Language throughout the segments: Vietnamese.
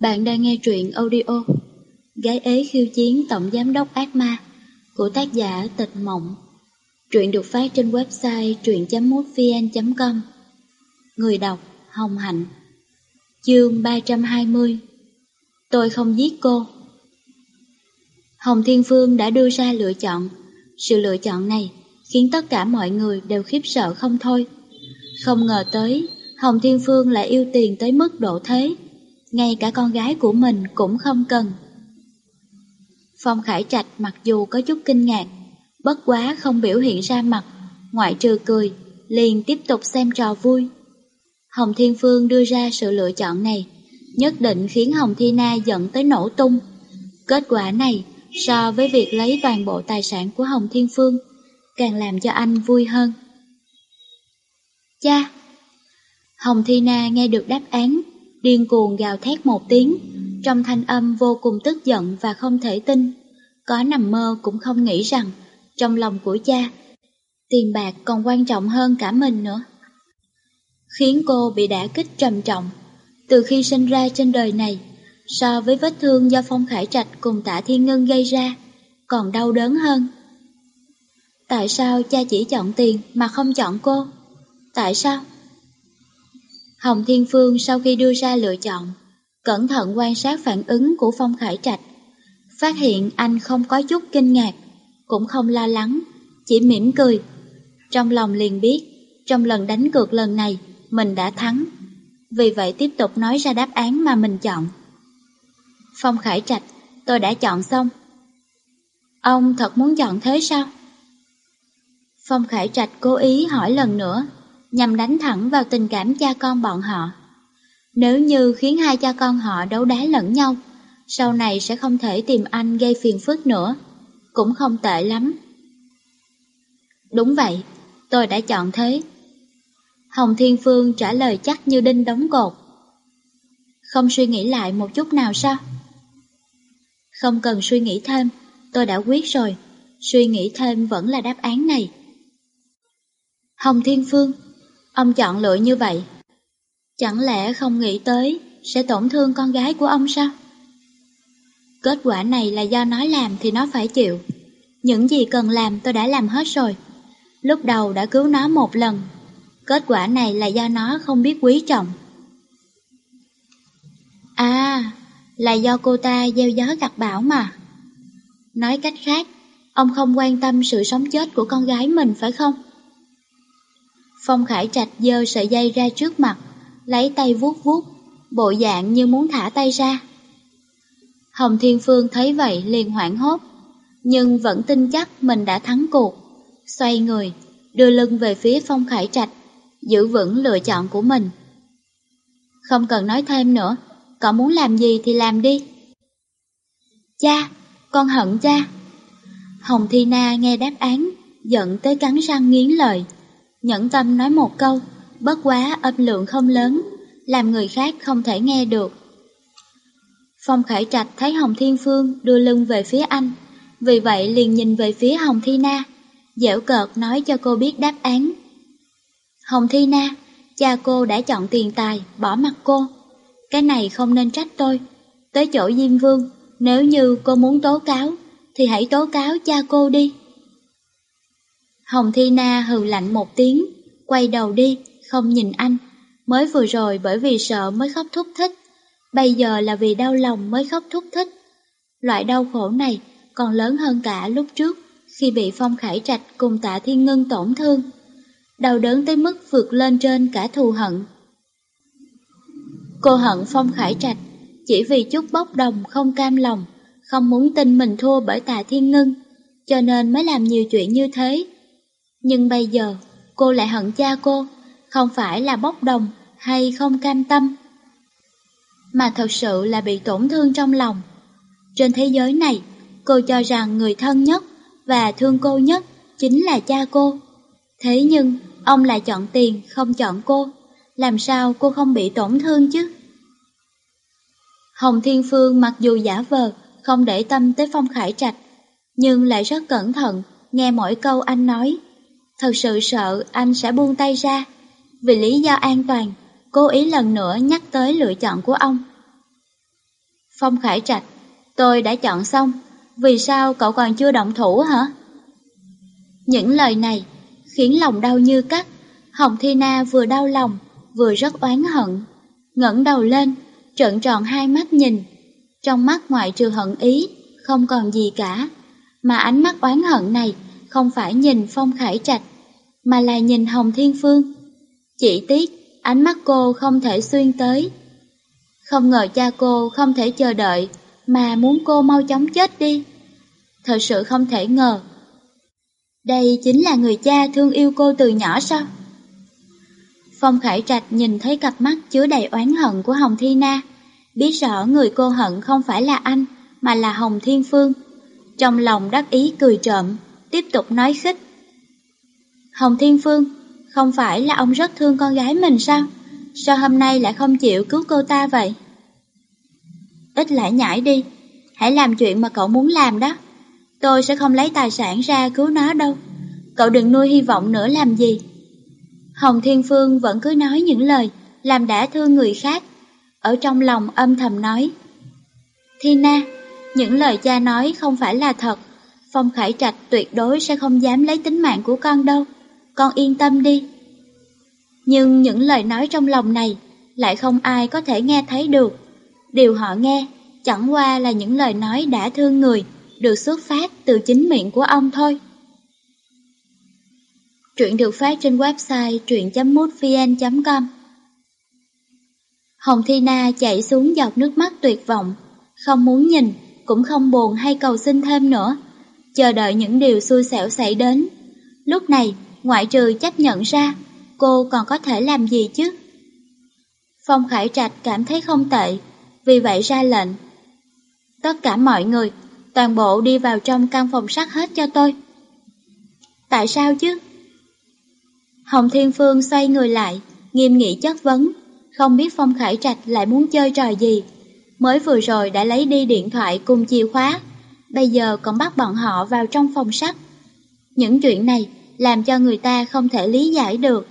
Bạn đang nghe truyện audio Gái ế khiêu chiến tổng giám đốc ác ma của tác giả Tịch Mộng. Truyện được phát trên website truyện.mútvn.com Người đọc Hồng Hạnh Chương 320 Tôi không giết cô Hồng Thiên Phương đã đưa ra lựa chọn. Sự lựa chọn này khiến tất cả mọi người đều khiếp sợ không thôi. Không ngờ tới, Hồng Thiên Phương lại yêu tiền tới mức độ thế ngay cả con gái của mình cũng không cần. Phong Khải Trạch mặc dù có chút kinh ngạc, bất quá không biểu hiện ra mặt, ngoại trừ cười, liền tiếp tục xem trò vui. Hồng Thiên Phương đưa ra sự lựa chọn này, nhất định khiến Hồng Thi Na giận tới nổ tung. Kết quả này, so với việc lấy toàn bộ tài sản của Hồng Thiên Phương, càng làm cho anh vui hơn. Cha! Hồng Thi Na nghe được đáp án, điên cuồng gào thét một tiếng, trong thanh âm vô cùng tức giận và không thể tin. Có nằm mơ cũng không nghĩ rằng, trong lòng của cha, tiền bạc còn quan trọng hơn cả mình nữa. Khiến cô bị đả kích trầm trọng, từ khi sinh ra trên đời này, so với vết thương do Phong Khải Trạch cùng tạ Thiên Ngân gây ra, còn đau đớn hơn. Tại sao cha chỉ chọn tiền mà không chọn cô? Tại sao? Hồng Thiên Phương sau khi đưa ra lựa chọn, cẩn thận quan sát phản ứng của Phong Khải Trạch. Phát hiện anh không có chút kinh ngạc, cũng không lo lắng, chỉ mỉm cười. Trong lòng liền biết, trong lần đánh cược lần này, mình đã thắng. Vì vậy tiếp tục nói ra đáp án mà mình chọn. Phong Khải Trạch, tôi đã chọn xong. Ông thật muốn chọn thế sao? Phong Khải Trạch cố ý hỏi lần nữa, nhằm đánh thẳng vào tình cảm cha con bọn họ. Nếu như khiến hai cha con họ đấu đá lẫn nhau, sau này sẽ không thể tìm anh gây phiền phức nữa, cũng không tệ lắm. Đúng vậy, tôi đã chọn thế. Hồng Thiên Phương trả lời chắc như đinh đóng cột. Không suy nghĩ lại một chút nào sao? Không cần suy nghĩ thêm, tôi đã quyết rồi, suy nghĩ thêm vẫn là đáp án này. Hồng Thiên Phương Ông chọn lựa như vậy. Chẳng lẽ không nghĩ tới sẽ tổn thương con gái của ông sao? Kết quả này là do nó làm thì nó phải chịu. Những gì cần làm tôi đã làm hết rồi. Lúc đầu đã cứu nó một lần. Kết quả này là do nó không biết quý trọng. À, là do cô ta gieo gió gặt bão mà. Nói cách khác, ông không quan tâm sự sống chết của con gái mình phải không? Phong Khải Trạch dơ sợi dây ra trước mặt, lấy tay vuốt vuốt, bộ dạng như muốn thả tay ra. Hồng Thiên Phương thấy vậy liền hoảng hốt, nhưng vẫn tin chắc mình đã thắng cuộc. Xoay người, đưa lưng về phía Phong Khải Trạch, giữ vững lựa chọn của mình. Không cần nói thêm nữa, cậu muốn làm gì thì làm đi. Cha, con hận cha. Hồng Thi Na nghe đáp án, giận tới cắn răng nghiến lời. Nhẫn tâm nói một câu, bất quá âm lượng không lớn, làm người khác không thể nghe được. Phong Khải Trạch thấy Hồng Thiên Phương đưa lưng về phía anh, vì vậy liền nhìn về phía Hồng Thi Na, dẻo cợt nói cho cô biết đáp án. Hồng Thi Na, cha cô đã chọn tiền tài, bỏ mặt cô. Cái này không nên trách tôi. Tới chỗ Diêm Vương, nếu như cô muốn tố cáo, thì hãy tố cáo cha cô đi. Hồng Thi Na hừ lạnh một tiếng, quay đầu đi, không nhìn anh. Mới vừa rồi bởi vì sợ mới khóc thúc thích, bây giờ là vì đau lòng mới khóc thúc thích. Loại đau khổ này còn lớn hơn cả lúc trước khi bị Phong Khải Trạch cùng tạ Thiên Ngân tổn thương. Đau đớn tới mức vượt lên trên cả thù hận. Cô hận Phong Khải Trạch chỉ vì chút bốc đồng không cam lòng, không muốn tin mình thua bởi tạ Thiên Ngân, cho nên mới làm nhiều chuyện như thế. Nhưng bây giờ, cô lại hận cha cô, không phải là bốc đồng hay không cam tâm, mà thật sự là bị tổn thương trong lòng. Trên thế giới này, cô cho rằng người thân nhất và thương cô nhất chính là cha cô. Thế nhưng, ông lại chọn tiền, không chọn cô. Làm sao cô không bị tổn thương chứ? Hồng Thiên Phương mặc dù giả vờ, không để tâm tới Phong Khải Trạch, nhưng lại rất cẩn thận, nghe mỗi câu anh nói thật sự sợ anh sẽ buông tay ra. Vì lý do an toàn, cố ý lần nữa nhắc tới lựa chọn của ông. Phong Khải Trạch, tôi đã chọn xong, vì sao cậu còn chưa động thủ hả? Những lời này khiến lòng đau như cắt, Hồng Thi Na vừa đau lòng, vừa rất oán hận. ngẩng đầu lên, trợn tròn hai mắt nhìn. Trong mắt ngoại trừ hận ý, không còn gì cả. Mà ánh mắt oán hận này không phải nhìn Phong Khải Trạch, mà là nhìn Hồng Thiên Phương. Chỉ tiếc, ánh mắt cô không thể xuyên tới. Không ngờ cha cô không thể chờ đợi, mà muốn cô mau chóng chết đi. Thật sự không thể ngờ. Đây chính là người cha thương yêu cô từ nhỏ sao? Phong Khải Trạch nhìn thấy cặp mắt chứa đầy oán hận của Hồng Thi Na, biết rõ người cô hận không phải là anh, mà là Hồng Thiên Phương. Trong lòng đắc ý cười trộm, tiếp tục nói khích. Hồng Thiên Phương, không phải là ông rất thương con gái mình sao? Sao hôm nay lại không chịu cứu cô ta vậy? Ít lại nhảy đi, hãy làm chuyện mà cậu muốn làm đó. Tôi sẽ không lấy tài sản ra cứu nó đâu. Cậu đừng nuôi hy vọng nữa làm gì. Hồng Thiên Phương vẫn cứ nói những lời làm đã thương người khác. Ở trong lòng âm thầm nói. Thina, những lời cha nói không phải là thật. Phong Khải Trạch tuyệt đối sẽ không dám lấy tính mạng của con đâu. Con yên tâm đi. Nhưng những lời nói trong lòng này lại không ai có thể nghe thấy được. Điều họ nghe chẳng qua là những lời nói đã thương người, được xuất phát từ chính miệng của ông thôi. Truyện được phát trên website truyện.mútvn.com Hồng Thi Na chạy xuống giọt nước mắt tuyệt vọng, không muốn nhìn, cũng không buồn hay cầu xin thêm nữa, chờ đợi những điều xui xẻo xảy đến. Lúc này, ngoại trừ chấp nhận ra, cô còn có thể làm gì chứ? Phong Khải Trạch cảm thấy không tệ, vì vậy ra lệnh. Tất cả mọi người, toàn bộ đi vào trong căn phòng sắt hết cho tôi. Tại sao chứ? Hồng Thiên Phương xoay người lại, nghiêm nghị chất vấn, không biết Phong Khải Trạch lại muốn chơi trò gì. Mới vừa rồi đã lấy đi điện thoại cùng chìa khóa, bây giờ còn bắt bọn họ vào trong phòng sắt. Những chuyện này làm cho người ta không thể lý giải được.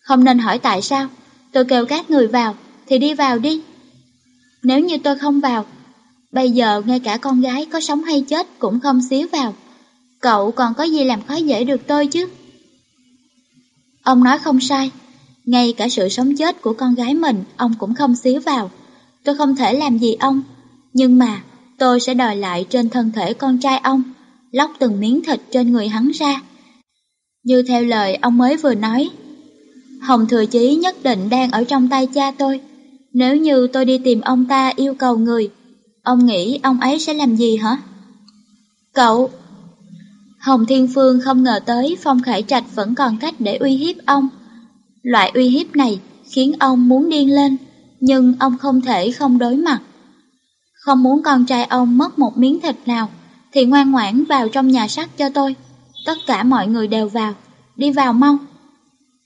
Không nên hỏi tại sao, tôi kêu các người vào, thì đi vào đi. Nếu như tôi không vào, bây giờ ngay cả con gái có sống hay chết cũng không xíu vào. Cậu còn có gì làm khó dễ được tôi chứ? Ông nói không sai, ngay cả sự sống chết của con gái mình ông cũng không xíu vào. Tôi không thể làm gì ông, nhưng mà tôi sẽ đòi lại trên thân thể con trai ông, lóc từng miếng thịt trên người hắn ra. Như theo lời ông mới vừa nói, Hồng Thừa Chí nhất định đang ở trong tay cha tôi. Nếu như tôi đi tìm ông ta yêu cầu người, ông nghĩ ông ấy sẽ làm gì hả? Cậu! Hồng Thiên Phương không ngờ tới Phong Khải Trạch vẫn còn cách để uy hiếp ông. Loại uy hiếp này khiến ông muốn điên lên, nhưng ông không thể không đối mặt. Không muốn con trai ông mất một miếng thịt nào, thì ngoan ngoãn vào trong nhà sắt cho tôi. Tất cả mọi người đều vào, đi vào mau.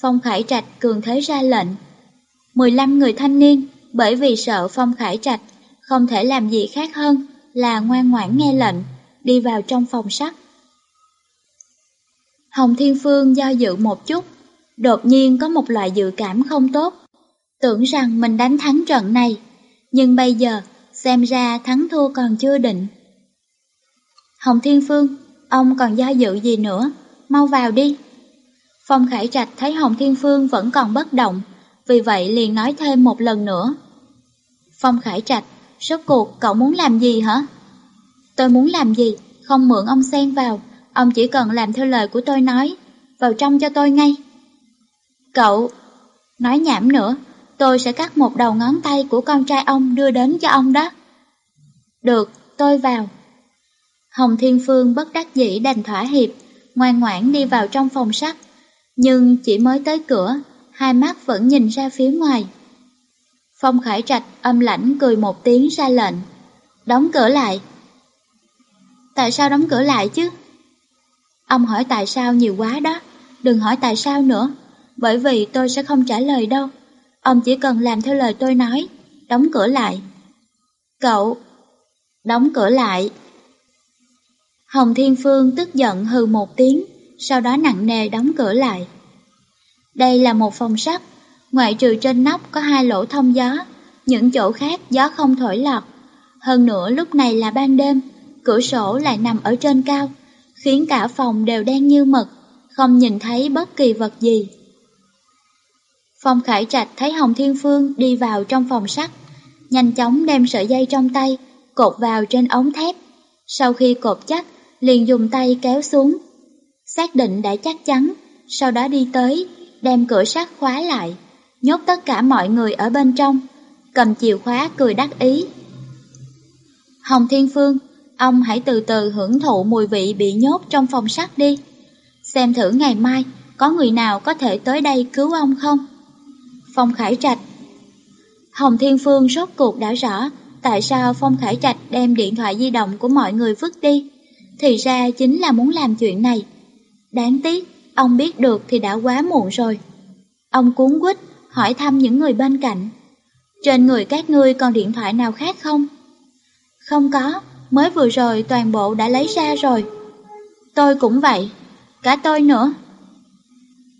Phong Khải Trạch cường thế ra lệnh. 15 người thanh niên, bởi vì sợ Phong Khải Trạch, không thể làm gì khác hơn là ngoan ngoãn nghe lệnh, đi vào trong phòng sắt. Hồng Thiên Phương do dự một chút, đột nhiên có một loại dự cảm không tốt. Tưởng rằng mình đánh thắng trận này, nhưng bây giờ xem ra thắng thua còn chưa định. Hồng Thiên Phương, ông còn do dự gì nữa, mau vào đi. Phong Khải Trạch thấy Hồng Thiên Phương vẫn còn bất động, vì vậy liền nói thêm một lần nữa. Phong Khải Trạch, rốt cuộc cậu muốn làm gì hả? Tôi muốn làm gì, không mượn ông xen vào, ông chỉ cần làm theo lời của tôi nói, vào trong cho tôi ngay. Cậu, nói nhảm nữa, tôi sẽ cắt một đầu ngón tay của con trai ông đưa đến cho ông đó. Được, tôi vào. Hồng Thiên Phương bất đắc dĩ đành thỏa hiệp, ngoan ngoãn đi vào trong phòng sắt. Nhưng chỉ mới tới cửa, hai mắt vẫn nhìn ra phía ngoài. Phong Khải Trạch âm lãnh cười một tiếng ra lệnh. Đóng cửa lại. Tại sao đóng cửa lại chứ? Ông hỏi tại sao nhiều quá đó, đừng hỏi tại sao nữa, bởi vì tôi sẽ không trả lời đâu. Ông chỉ cần làm theo lời tôi nói, đóng cửa lại. Cậu, đóng cửa lại. Hồng Thiên Phương tức giận hừ một tiếng, sau đó nặng nề đóng cửa lại. Đây là một phòng sắt, ngoại trừ trên nóc có hai lỗ thông gió, những chỗ khác gió không thổi lọt, Hơn nữa lúc này là ban đêm, cửa sổ lại nằm ở trên cao, khiến cả phòng đều đen như mực, không nhìn thấy bất kỳ vật gì. Phong Khải Trạch thấy Hồng Thiên Phương đi vào trong phòng sắt, nhanh chóng đem sợi dây trong tay, cột vào trên ống thép. Sau khi cột chắc, liền dùng tay kéo xuống. Xác định đã chắc chắn, sau đó đi tới, đem cửa sắt khóa lại, nhốt tất cả mọi người ở bên trong, cầm chìa khóa cười đắc ý. Hồng Thiên Phương, ông hãy từ từ hưởng thụ mùi vị bị nhốt trong phòng sắt đi. Xem thử ngày mai có người nào có thể tới đây cứu ông không? Phong Khải Trạch Hồng Thiên Phương rốt cuộc đã rõ tại sao Phong Khải Trạch đem điện thoại di động của mọi người vứt đi. Thì ra chính là muốn làm chuyện này. Đáng tiếc, ông biết được thì đã quá muộn rồi. Ông cuốn quýt hỏi thăm những người bên cạnh. Trên người các ngươi còn điện thoại nào khác không? Không có, mới vừa rồi toàn bộ đã lấy ra rồi. Tôi cũng vậy, cả tôi nữa.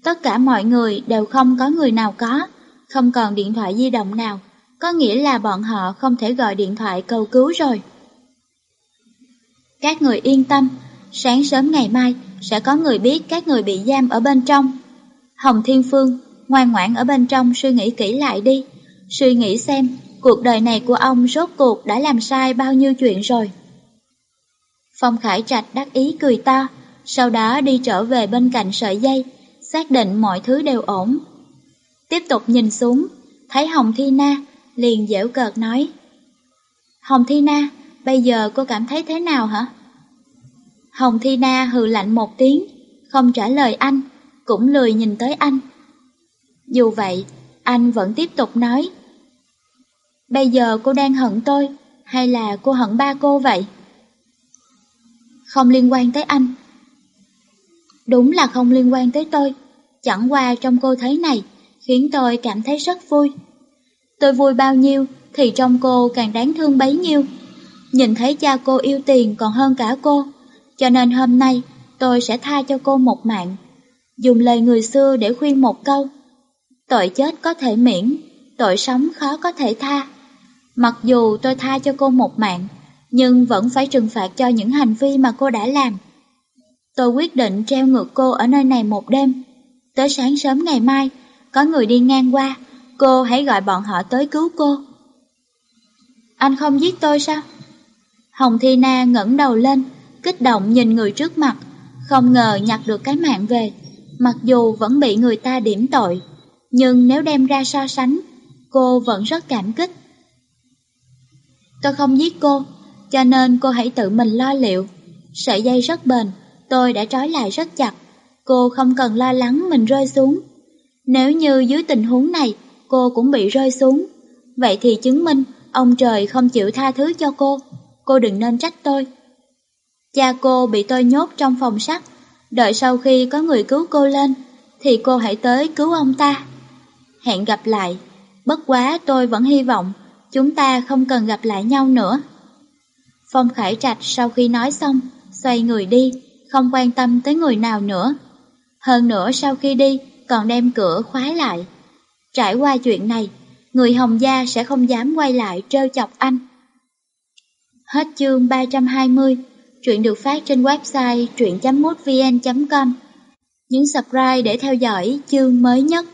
Tất cả mọi người đều không có người nào có, không còn điện thoại di động nào, có nghĩa là bọn họ không thể gọi điện thoại cầu cứu rồi. Các người yên tâm, sáng sớm ngày mai sẽ có người biết các người bị giam ở bên trong. Hồng Thiên Phương, ngoan ngoãn ở bên trong suy nghĩ kỹ lại đi, suy nghĩ xem cuộc đời này của ông rốt cuộc đã làm sai bao nhiêu chuyện rồi. Phong Khải Trạch đắc ý cười to, sau đó đi trở về bên cạnh sợi dây, xác định mọi thứ đều ổn. Tiếp tục nhìn xuống, thấy Hồng Thi Na, liền dễu cợt nói. Hồng Thi Na, bây giờ cô cảm thấy thế nào hả? Hồng Thi Na hừ lạnh một tiếng, không trả lời anh, cũng lười nhìn tới anh. Dù vậy, anh vẫn tiếp tục nói. Bây giờ cô đang hận tôi, hay là cô hận ba cô vậy? Không liên quan tới anh. Đúng là không liên quan tới tôi, chẳng qua trong cô thấy này, khiến tôi cảm thấy rất vui. Tôi vui bao nhiêu thì trong cô càng đáng thương bấy nhiêu. Nhìn thấy cha cô yêu tiền còn hơn cả cô, cho nên hôm nay tôi sẽ tha cho cô một mạng. Dùng lời người xưa để khuyên một câu. Tội chết có thể miễn, tội sống khó có thể tha. Mặc dù tôi tha cho cô một mạng, nhưng vẫn phải trừng phạt cho những hành vi mà cô đã làm. Tôi quyết định treo ngược cô ở nơi này một đêm. Tới sáng sớm ngày mai, có người đi ngang qua, cô hãy gọi bọn họ tới cứu cô. Anh không giết tôi sao? Hồng Thi Na ngẩng đầu lên, kích động nhìn người trước mặt, không ngờ nhặt được cái mạng về, mặc dù vẫn bị người ta điểm tội, nhưng nếu đem ra so sánh, cô vẫn rất cảm kích. Tôi không giết cô, cho nên cô hãy tự mình lo liệu. Sợi dây rất bền, tôi đã trói lại rất chặt, cô không cần lo lắng mình rơi xuống. Nếu như dưới tình huống này cô cũng bị rơi xuống, vậy thì chứng minh ông trời không chịu tha thứ cho cô, cô đừng nên trách tôi. Cha cô bị tôi nhốt trong phòng sắt, đợi sau khi có người cứu cô lên, thì cô hãy tới cứu ông ta. Hẹn gặp lại, bất quá tôi vẫn hy vọng chúng ta không cần gặp lại nhau nữa. Phong Khải Trạch sau khi nói xong, xoay người đi, không quan tâm tới người nào nữa. Hơn nữa sau khi đi, còn đem cửa khóa lại. Trải qua chuyện này, người Hồng Gia sẽ không dám quay lại trêu chọc anh. Hết chương 320, truyện được phát trên website truyện.mútvn.com. Nhấn subscribe để theo dõi chương mới nhất.